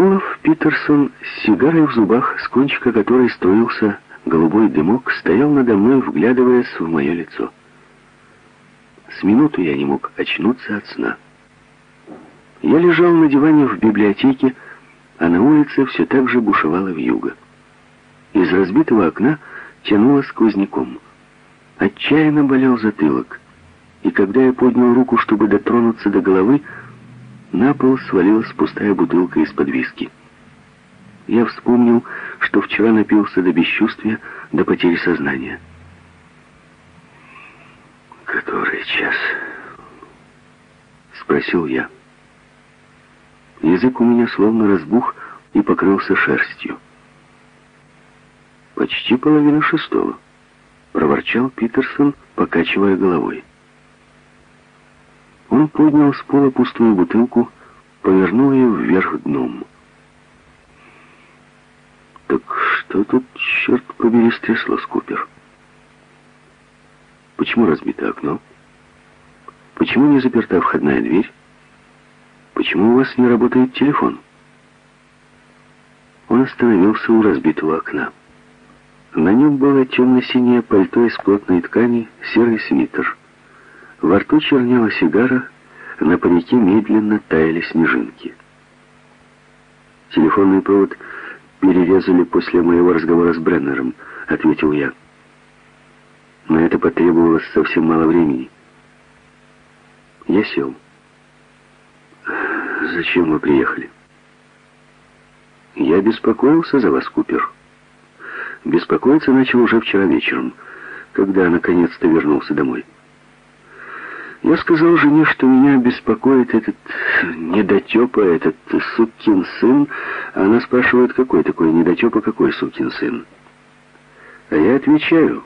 Олаф Питерсон с сигарой в зубах, с кончика которой струился голубой дымок, стоял надо мной, вглядываясь в мое лицо. С минуту я не мог очнуться от сна. Я лежал на диване в библиотеке, а на улице все так же бушевало вьюга. Из разбитого окна тянуло сквозняком. Отчаянно болел затылок, и когда я поднял руку, чтобы дотронуться до головы, на пол свалилась пустая бутылка из-под виски. Я вспомнил, что вчера напился до бесчувствия, до потери сознания. «Который час?» — спросил я. Язык у меня словно разбух и покрылся шерстью. «Почти половина шестого», — проворчал Питерсон, покачивая головой. Он поднял с пола пустую бутылку, повернул ее вверх дном. «Так что тут, черт побери, стряслось, Купер? Почему разбито окно? Почему не заперта входная дверь? Почему у вас не работает телефон?» Он остановился у разбитого окна. На нем было темно-синее пальто из плотной ткани, серый свитер. Во рту чернела сигара, на парике медленно таяли снежинки. «Телефонный провод перерезали после моего разговора с Бреннером», — ответил я. «Но это потребовалось совсем мало времени». Я сел. «Зачем вы приехали?» «Я беспокоился за вас, Купер». Беспокоиться начал уже вчера вечером, когда наконец-то вернулся домой. Я сказал жене, что меня беспокоит этот недотепа, этот сукин сын, она спрашивает, какой такой недотепа, какой сукин сын. А я отвечаю,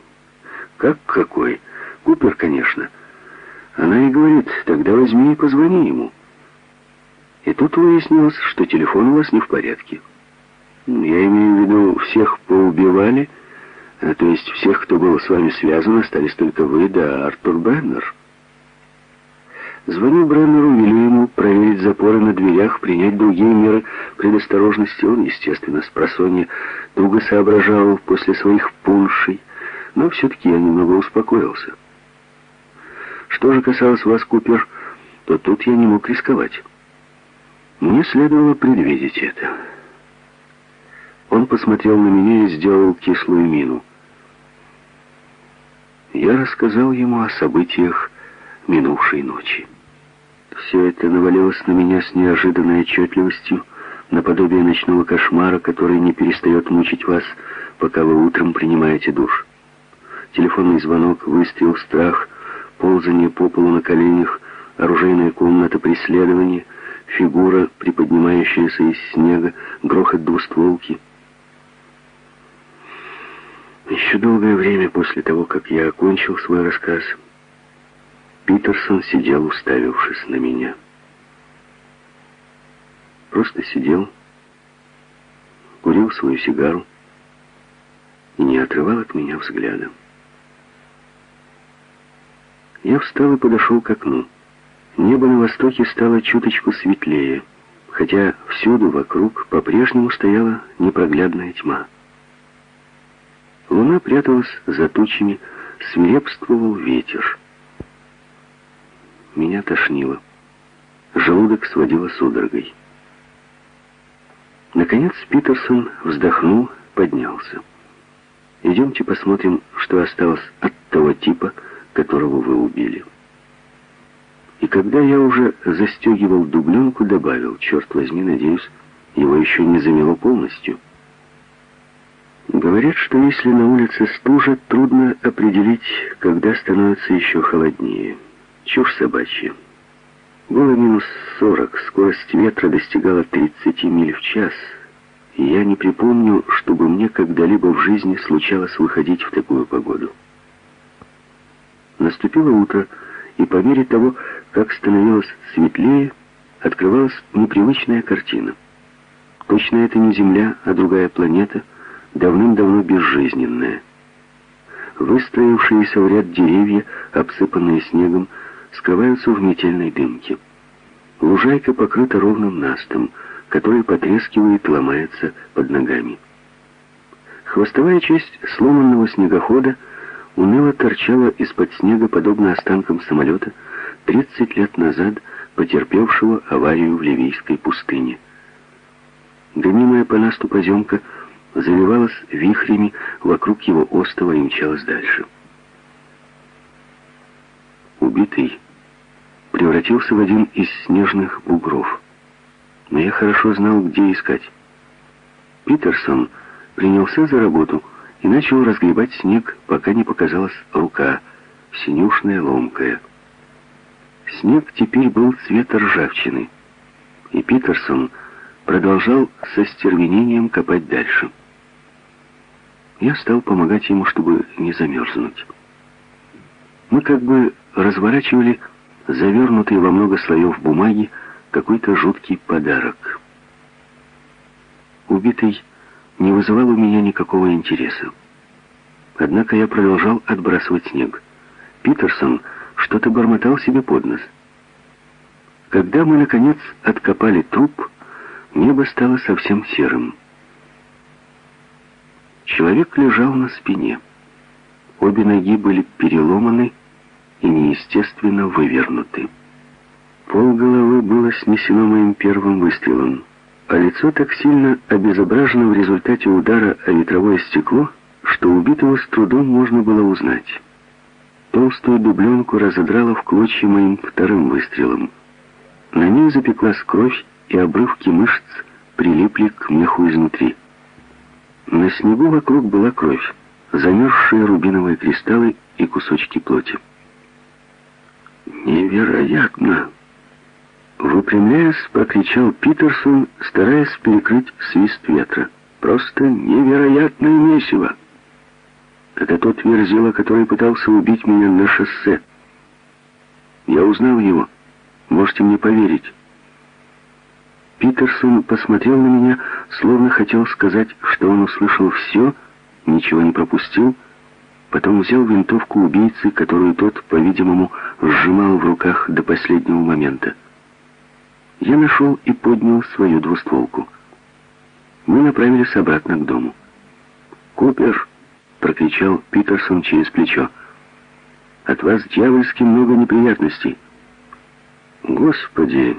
как какой? Купер, конечно. Она и говорит, тогда возьми и позвони ему. И тут выяснилось, что телефон у вас не в порядке. Я имею в виду, всех поубивали, а то есть всех, кто был с вами связан, остались только вы да Артур Беннер. Звоню Бреннеру, велю ему проверить запоры на дверях, принять другие меры предосторожности. Он, естественно, с просонья туго соображал после своих пуншей, но все-таки я немного успокоился. Что же касалось вас, Купер, то тут я не мог рисковать. Мне следовало предвидеть это. Он посмотрел на меня и сделал кислую мину. Я рассказал ему о событиях минувшей ночи. Все это навалилось на меня с неожиданной отчетливостью, наподобие ночного кошмара, который не перестает мучить вас, пока вы утром принимаете душ. Телефонный звонок, выстрел, страх, ползание по полу на коленях, оружейная комната, преследование, фигура, приподнимающаяся из снега, грохот двустволки. Еще долгое время после того, как я окончил свой рассказ, Питерсон сидел, уставившись на меня. Просто сидел, курил свою сигару и не отрывал от меня взгляда. Я встал и подошел к окну. Небо на востоке стало чуточку светлее, хотя всюду вокруг по-прежнему стояла непроглядная тьма. Луна пряталась за тучами, свирепствовал ветер. Меня тошнило. Желудок сводило судорогой. Наконец Питерсон вздохнул, поднялся. «Идемте посмотрим, что осталось от того типа, которого вы убили». И когда я уже застегивал дубленку, добавил, «Черт возьми, надеюсь, его еще не замело полностью». Говорят, что если на улице стужа, трудно определить, когда становится еще холоднее. Чушь собачья. Было минус сорок, скорость ветра достигала 30 миль в час, и я не припомню, чтобы мне когда-либо в жизни случалось выходить в такую погоду. Наступило утро, и по мере того, как становилось светлее, открывалась непривычная картина. Точно это не Земля, а другая планета, давным-давно безжизненная. Выстроившиеся в ряд деревья, обсыпанные снегом, скрываются в метельной дымке. Лужайка покрыта ровным настом, который потрескивает и ломается под ногами. Хвостовая часть сломанного снегохода уныло торчала из-под снега, подобно останкам самолета, 30 лет назад потерпевшего аварию в Ливийской пустыне. Гонимая по насту поземка завивалась вихрями вокруг его остова и мчалась дальше. Убитый превратился в один из снежных бугров. Но я хорошо знал, где искать. Питерсон принялся за работу и начал разгребать снег, пока не показалась рука, синюшная, ломкая. Снег теперь был цвета ржавчины, и Питерсон продолжал со стервенением копать дальше. Я стал помогать ему, чтобы не замерзнуть. Мы как бы разворачивали завернутый во много слоев бумаги какой-то жуткий подарок. Убитый не вызывал у меня никакого интереса. Однако я продолжал отбрасывать снег. Питерсон что-то бормотал себе под нос. Когда мы, наконец, откопали труп, небо стало совсем серым. Человек лежал на спине. Обе ноги были переломаны и неестественно вывернуты. Пол головы было снесено моим первым выстрелом, а лицо так сильно обезображено в результате удара о ветровое стекло, что убитого с трудом можно было узнать. Толстую дубленку разодрало в клочья моим вторым выстрелом. На ней запеклась кровь, и обрывки мышц прилипли к меху изнутри. На снегу вокруг была кровь, замерзшие рубиновые кристаллы и кусочки плоти. «Невероятно!» Выпрямляясь, прокричал Питерсон, стараясь перекрыть свист ветра. «Просто невероятное месиво!» Это тот верзила, который пытался убить меня на шоссе. Я узнал его. Можете мне поверить. Питерсон посмотрел на меня, словно хотел сказать, что он услышал все, ничего не пропустил, потом взял винтовку убийцы, которую тот, по-видимому, сжимал в руках до последнего момента. Я нашел и поднял свою двустволку. Мы направились обратно к дому. «Купер!» прокричал Питерсон через плечо. «От вас дьявольски много неприятностей». «Господи!»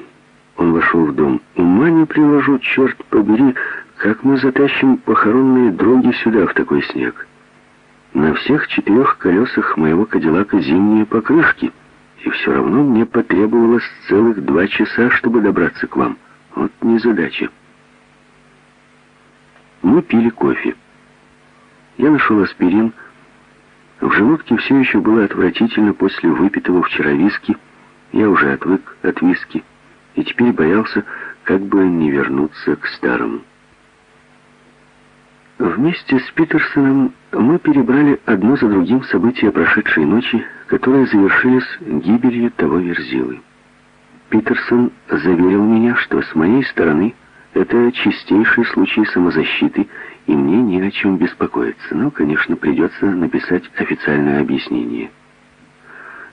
Он вошел в дом. «Ума не приложу, черт побери, как мы затащим похоронные дроги сюда, в такой снег. На всех четырех колесах моего кадиллака зимние покрышки, и все равно мне потребовалось целых два часа, чтобы добраться к вам. Вот незадача». Мы пили кофе. Я нашел аспирин. В желудке все еще было отвратительно после выпитого вчера виски. Я уже отвык от виски и теперь боялся, как бы не вернуться к старому. Вместе с Питерсоном мы перебрали одно за другим события прошедшей ночи, которые завершились гибелью того Верзилы. Питерсон заверил меня, что с моей стороны это чистейший случай самозащиты, и мне не о чем беспокоиться. Но, конечно, придется написать официальное объяснение.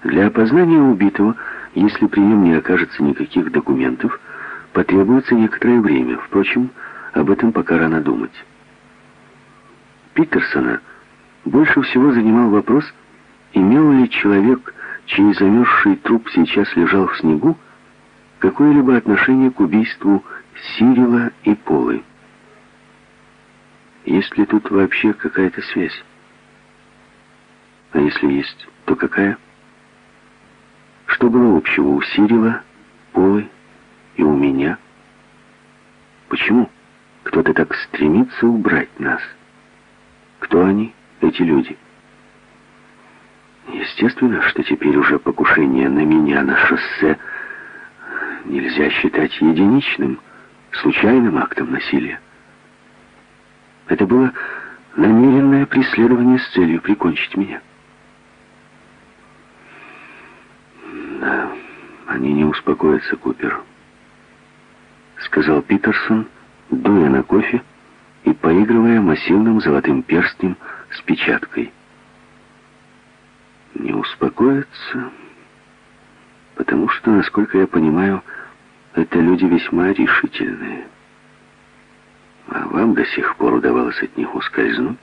Для опознания убитого, если при нем не окажется никаких документов, потребуется некоторое время. Впрочем, об этом пока рано думать. Питерсона больше всего занимал вопрос, имел ли человек, чей замерзший труп сейчас лежал в снегу, какое-либо отношение к убийству Сирила и Полы. Есть ли тут вообще какая-то связь? А если есть, то какая? Что было общего у Сирила, Полы и у меня? Почему кто-то так стремится убрать нас? Кто они, эти люди? Естественно, что теперь уже покушение на меня на шоссе нельзя считать единичным, случайным актом насилия. Это было намеренное преследование с целью прикончить меня. Да, они не успокоятся, Купер, сказал Питерсон, дуя на кофе и поигрывая массивным золотым перстнем с печаткой. Не успокоятся, потому что, насколько я понимаю, это люди весьма решительные. А вам до сих пор удавалось от них ускользнуть?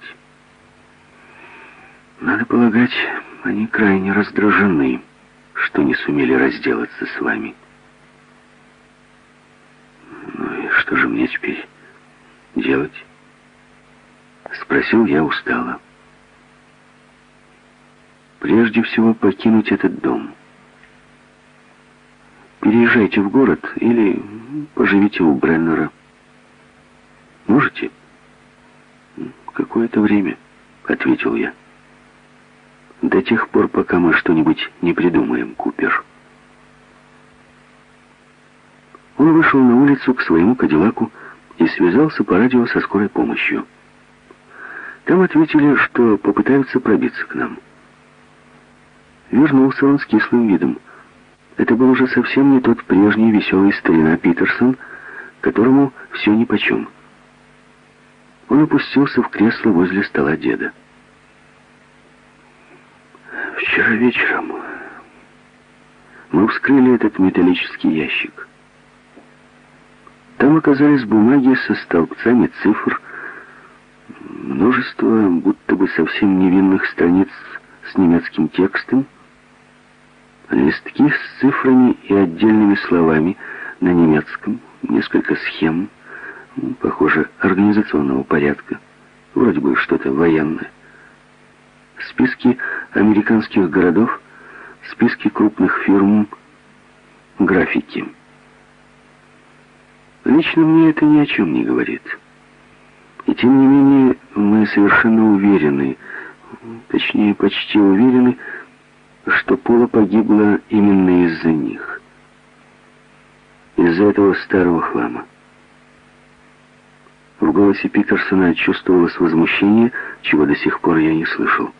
Надо полагать, они крайне раздражены, что не сумели разделаться с вами. Ну и что же мне теперь делать? Спросил я устало. Прежде всего покинуть этот дом. Переезжайте в город или поживите у Бреннера. Можете? Какое-то время, ответил я. До тех пор, пока мы что-нибудь не придумаем, Купер. Он вышел на улицу к своему кадиллаку и связался по радио со скорой помощью. Там ответили, что попытаются пробиться к нам. Вернулся он с кислым видом. Это был уже совсем не тот прежний веселый старина Питерсон, которому все нипочем. Он опустился в кресло возле стола деда. Вчера вечером мы вскрыли этот металлический ящик. Там оказались бумаги со столбцами цифр, множество будто бы совсем невинных страниц с немецким текстом, листки с цифрами и отдельными словами на немецком, несколько схем, похоже, организационного порядка, вроде бы что-то военное списки американских городов, списки крупных фирм, графики. Лично мне это ни о чем не говорит. И тем не менее мы совершенно уверены, точнее почти уверены, что Пола погибла именно из-за них. Из-за этого старого хлама. В голосе Питерсона чувствовалось возмущение, чего до сих пор я не слышал.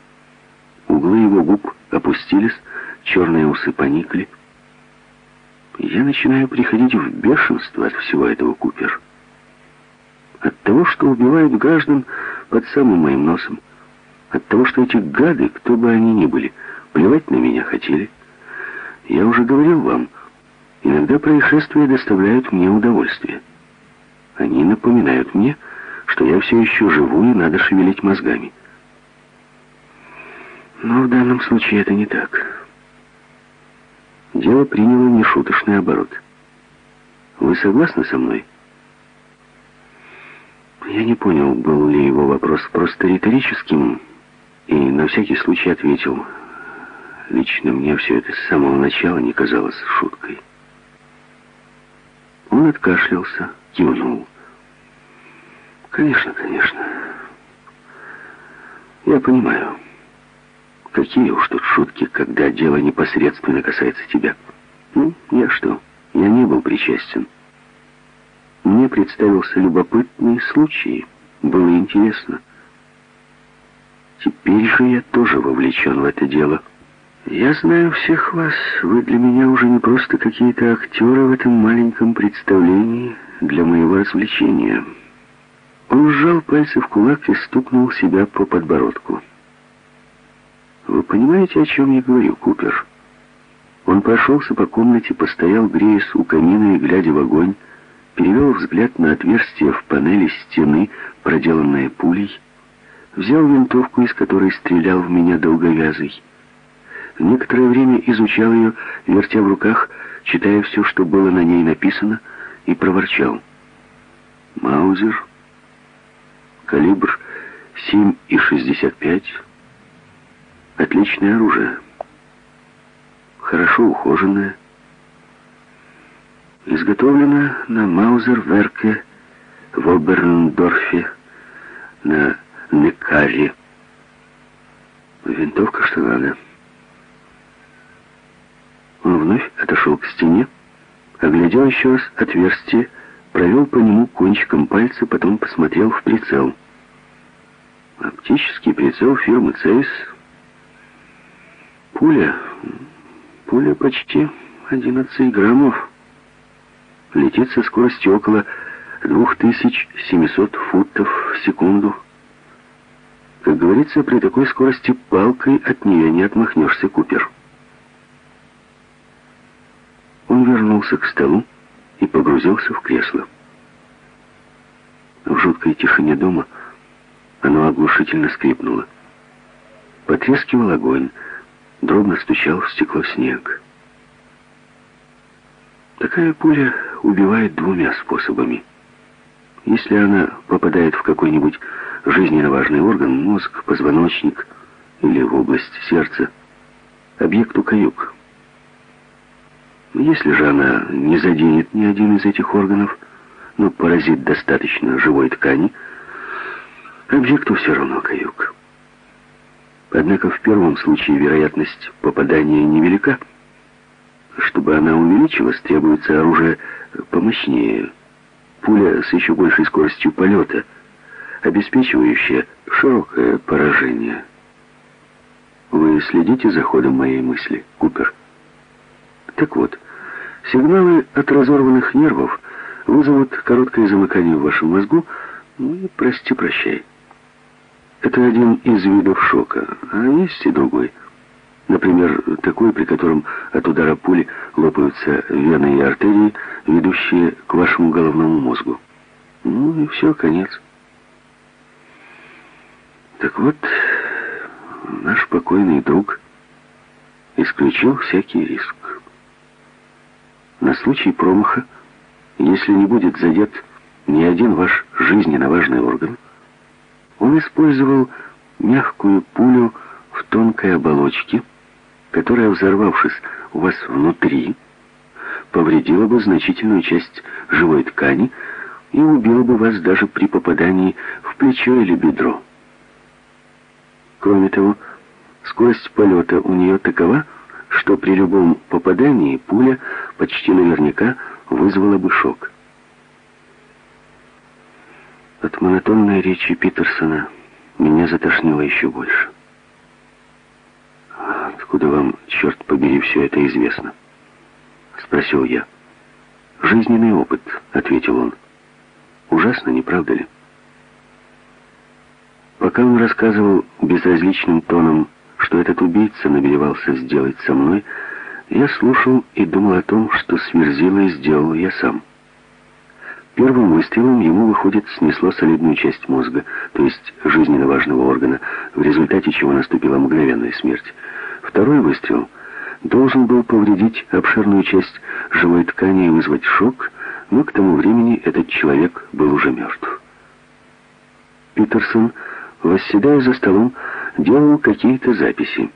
Углы его губ опустились, черные усы поникли. Я начинаю приходить в бешенство от всего этого, Купер. От того, что убивают граждан под самым моим носом. От того, что эти гады, кто бы они ни были, плевать на меня хотели. Я уже говорил вам, иногда происшествия доставляют мне удовольствие. Они напоминают мне, что я все еще живу и надо шевелить мозгами. Но в данном случае это не так. Дело приняло нешуточный оборот. Вы согласны со мной? Я не понял, был ли его вопрос просто риторическим, и на всякий случай ответил. Лично мне все это с самого начала не казалось шуткой. Он откашлялся, кивнул. «Конечно, конечно. Я понимаю». Какие уж тут шутки, когда дело непосредственно касается тебя. Ну, я что? Я не был причастен. Представился любопытный случай. Было интересно. Теперь же я тоже вовлечен в это дело. Я знаю всех вас. Вы для меня уже не просто какие-то актеры в этом маленьком представлении для моего развлечения. Он сжал пальцы в кулак и стукнул себя по подбородку. Вы понимаете, о чем я говорю, Купер? Он прошелся по комнате, постоял, греясь у камина и, глядя в огонь, перевел взгляд на отверстие в панели стены, проделанное пулей, взял винтовку, из которой стрелял в меня долговязый. Некоторое время изучал ее, вертя в руках, читая все, что было на ней написано, и проворчал. Маузер, калибр 7,65, Отличное оружие. Хорошо ухоженное. Изготовлено на Маузер-Верке в Оберндорфе на Некаре. Винтовка что надо. Он вновь отошел к стене, оглядел еще раз отверстие, провел по нему кончиком пальца, потом посмотрел в прицел. Оптический прицел фирмы «Цейс» Пуля, пуля почти 11 граммов. Летит со скоростью около 2700 футов в секунду. Как говорится, при такой скорости палкой от нее не отмахнешься, Купер. Он вернулся к столу и погрузился в кресло. В жуткой тишине дома оно оглушительно скрипнуло. Потрескивал огонь, дробно стучал в стекло снег. Такая пуля убивает двумя способами. Если она попадает в какой-нибудь жизненно важный орган, мозг, позвоночник или в область сердца, объекту каюк. Если же она не заденет ни один из этих органов, но поразит достаточно живой ткани, объекту все равно каюк. Однако в первом случае вероятность попадания невелика. Чтобы она увеличилась, требуется оружие помощнее. Пуля с еще большей скоростью полета, обеспечивающая широкое поражение. Вы следите за ходом моей мысли, Купер? Так вот, сигналы от разорванных нервов вызовут короткое замыкание в вашем мозгу, ну и прости-прощай. Это один из видов шока, а есть и другой. Например, такой, при котором от удара пули лопаются вены и артерии, ведущие к вашему головному мозгу. Ну и все, конец. Так вот, наш покойный друг исключил всякий риск. На случай промаха, если не будет задет ни один ваш жизненно важный орган, он использовал мягкую пулю в тонкой оболочке, которая, взорвавшись у вас внутри, повредила бы значительную часть живой ткани и убила бы вас даже при попадании в плечо или бедро. Кроме того, скорость полета у нее такова, что при любом попадании пуля почти наверняка вызвала бы шок. От монотонной речи Питерсона меня затошнило еще больше. «Откуда вам, черт побери, все это известно?» — спросил я. «Жизненный опыт», — ответил он. «Ужасно, не правда ли?» Пока он рассказывал безразличным тоном, что этот убийца намеревался сделать со мной, я слушал и думал о том, что с Верзилой сделал я сам. Первым выстрелом ему, выходит, снесло солидную часть мозга, то есть жизненно важного органа, в результате чего наступила мгновенная смерть. Второй выстрел должен был повредить обширную часть живой ткани и вызвать шок, но к тому времени этот человек был уже мертв. Питерсон, восседая за столом, делал какие-то записи.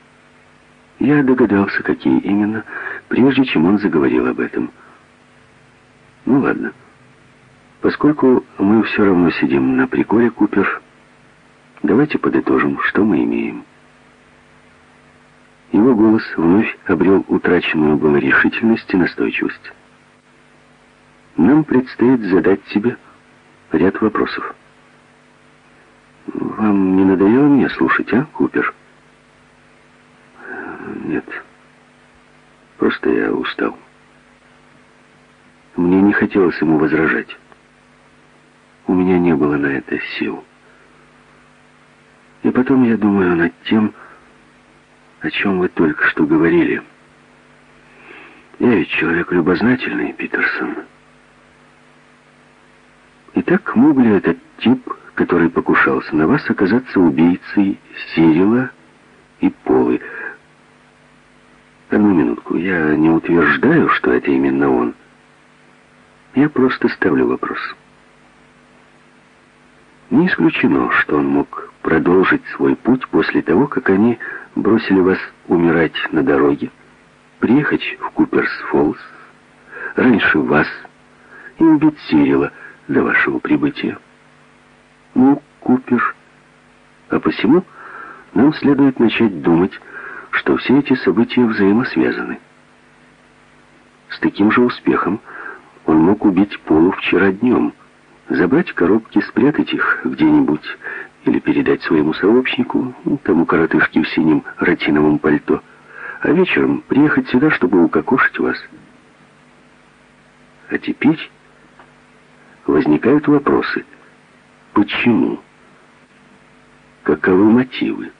Я догадался, какие именно, прежде чем он заговорил об этом. Ну ладно. Поскольку мы все равно сидим на приколе, Купер, давайте подытожим, что мы имеем. Его голос вновь обрел утраченную было решительность и настойчивость. Нам предстоит задать себе ряд вопросов. Вам не надоело меня слушать, а, Купер? Нет. Просто я устал. Мне не хотелось ему возражать. У меня не было на это сил. И потом я думаю над тем, о чем вы только что говорили. Я ведь человек любознательный, Питерсон. Итак, мог ли этот тип, который покушался на вас, оказаться убийцей Сирила и Полы? Одну минутку, я не утверждаю, что это именно он. Я просто ставлю вопрос. Не исключено, что он мог продолжить свой путь после того, как они бросили вас умирать на дороге, приехать в Куперс-Фоллс, раньше вас, и убить Сирила до вашего прибытия. Ну, Купер, а посему нам следует начать думать, что все эти события взаимосвязаны. С таким же успехом он мог убить Полу вчера днем, Забрать коробки, спрятать их где-нибудь или передать своему сообщнику, тому коротышке в синем ротиновом пальто, а вечером приехать сюда, чтобы укокошить вас. А теперь возникают вопросы. Почему? Каковы мотивы?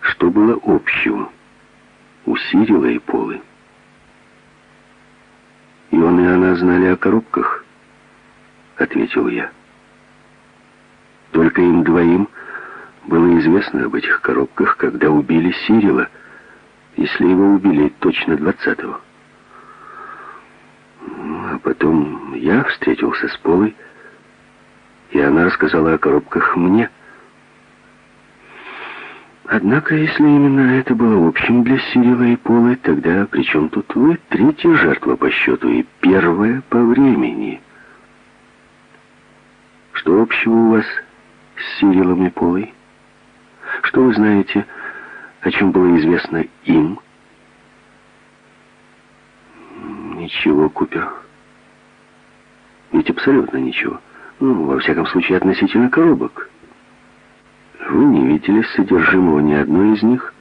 Что было общего у Сирила и Полы? И он и она знали о коробках, ответил я. Только им двоим было известно об этих коробках, когда убили Сирила, если его убили точно двадцатого. А потом я встретился с Полой, и она рассказала о коробках мне. Однако, если именно это было общим для Сирила и Полы, тогда при чем тут вы? Третья жертва по счету и первая по времени. Что общего у вас с Сирилом и Полой? Что вы знаете, о чем было известно им? Ничего, Купер. Ведь абсолютно ничего. Ну, во всяком случае, относительно коробок. Вы не видели содержимого ни одной из них,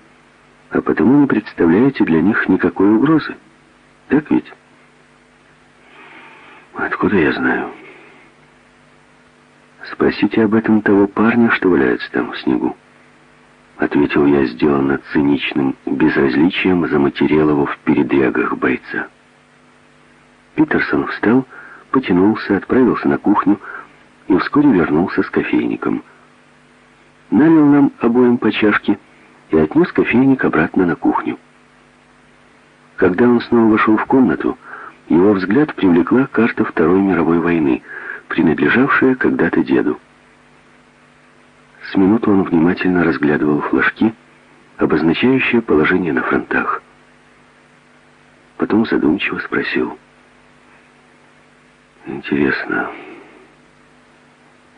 а потому не представляете для них никакой угрозы. Так ведь? Откуда я знаю? Спросите об этом того парня, что валяется там в снегу. Ответил я, сделанно циничным безразличием за материалову в передрягах бойца. Питерсон встал, потянулся, отправился на кухню и вскоре вернулся с кофейником — налил нам обоим по чашке и отнес кофейник обратно на кухню. Когда он снова вошел в комнату, его взгляд привлекла карта Второй мировой войны, принадлежавшая когда-то деду. С минуту он внимательно разглядывал флажки, обозначающие положение на фронтах. Потом задумчиво спросил. «Интересно,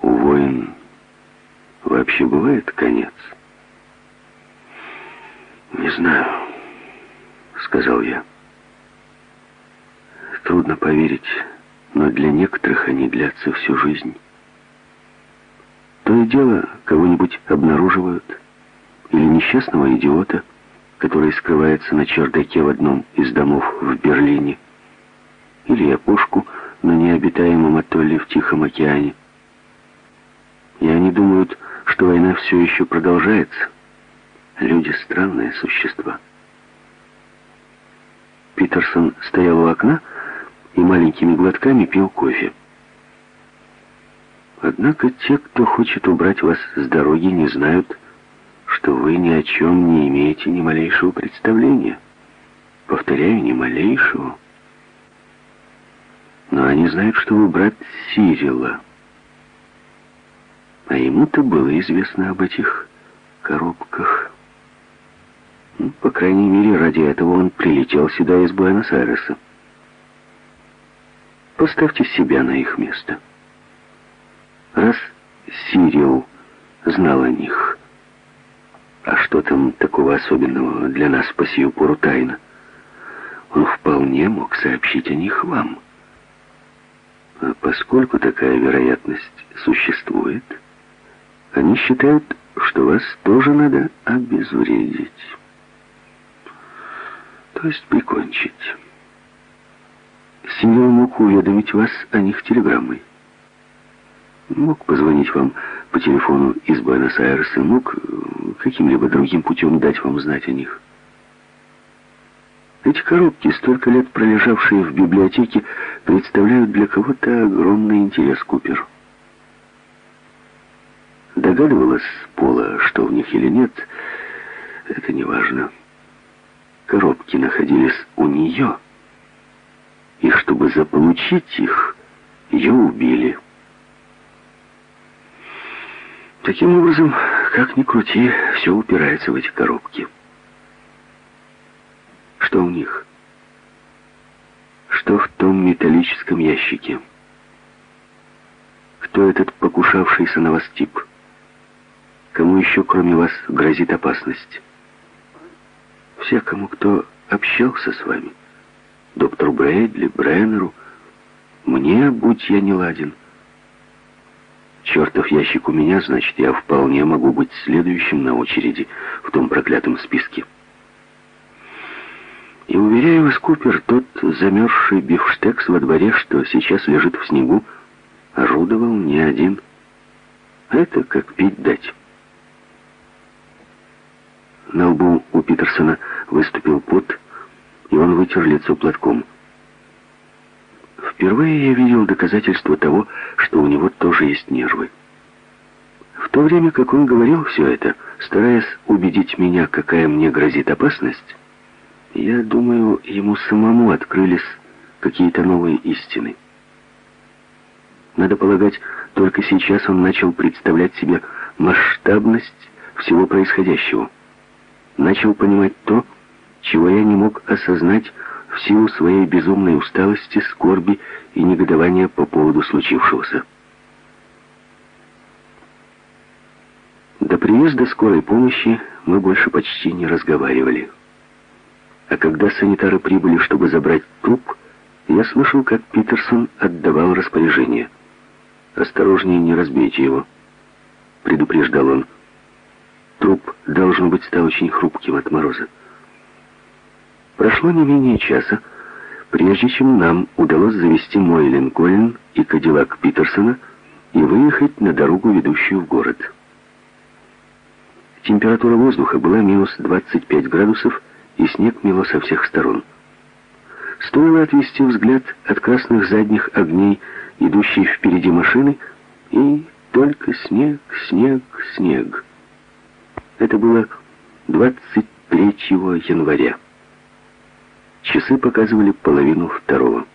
у войн вообще бывает конец? Не знаю, сказал я. Трудно поверить, но для некоторых они длятся всю жизнь. То и дело, кого-нибудь обнаруживают, или несчастного идиота, который скрывается на чердаке в одном из домов в Берлине, или япошку на необитаемом атолле в Тихом океане. И они думают, что война все еще продолжается. Люди — странные существа. Питерсон стоял у окна и маленькими глотками пил кофе. Однако те, кто хочет убрать вас с дороги, не знают, что вы ни о чем не имеете ни малейшего представления. Повторяю, ни малейшего. Но они знают, что вы брат Сирила. А ему-то было известно об этих коробках. Ну, по крайней мере, ради этого он прилетел сюда из Буэнос-Айреса. Поставьте себя на их место. Раз Сирил знал о них, а что там такого особенного для нас по сию пору тайна, он вполне мог сообщить о них вам. А поскольку такая вероятность существует, они считают, что вас тоже надо обезвредить. То есть прикончить. Симеон мог уведомить вас о них телеграммой. Мог позвонить вам по телефону из Буэнос-Айреса, мог э, каким-либо другим путем дать вам знать о них. Эти коробки, столько лет пролежавшие в библиотеке, представляют для кого-то огромный интерес Купер. Догадывалась Пола, что в них или нет, это не важно. Коробки находились у нее, и чтобы заполучить их, ее убили. Таким образом, как ни крути, все упирается в эти коробки. Что у них? Что в том металлическом ящике? Кто этот покушавшийся на вас тип? Кому еще, кроме вас, грозит опасность? Всякому, кто общался с вами. Доктору Брэдли, Бреннеру. Мне, будь я не ладен. Чертов ящик у меня, значит, я вполне могу быть следующим на очереди в том проклятом списке. И уверяю вас, Купер, тот замерзший бифштекс во дворе, что сейчас лежит в снегу, орудовал не один. Это как пить дать. На лбу у Питерсона выступил пот, и он вытер лицо платком. Впервые я видел доказательство того, что у него тоже есть нервы. В то время, как он говорил все это, стараясь убедить меня, какая мне грозит опасность, я думаю, ему самому открылись какие-то новые истины. Надо полагать, только сейчас он начал представлять себе масштабность всего происходящего. Начал понимать то, чего я не мог осознать в силу своей безумной усталости, скорби и негодования по поводу случившегося. До приезда скорой помощи мы больше почти не разговаривали. А когда санитары прибыли, чтобы забрать труп, я слышал, как Питерсон отдавал распоряжение. «Осторожнее, не разбейте его», — предупреждал он. Труп, должно быть, стал очень хрупким от мороза. Прошло не менее часа, прежде чем нам удалось завести мой Линкольн и Кадиллак Питерсона и выехать на дорогу, ведущую в город. Температура воздуха была минус 25 градусов, и снег мело со всех сторон. Стоило отвести взгляд от красных задних огней, идущей впереди машины, и только снег, снег, снег. Это было 23 января. Часы показывали половину второго.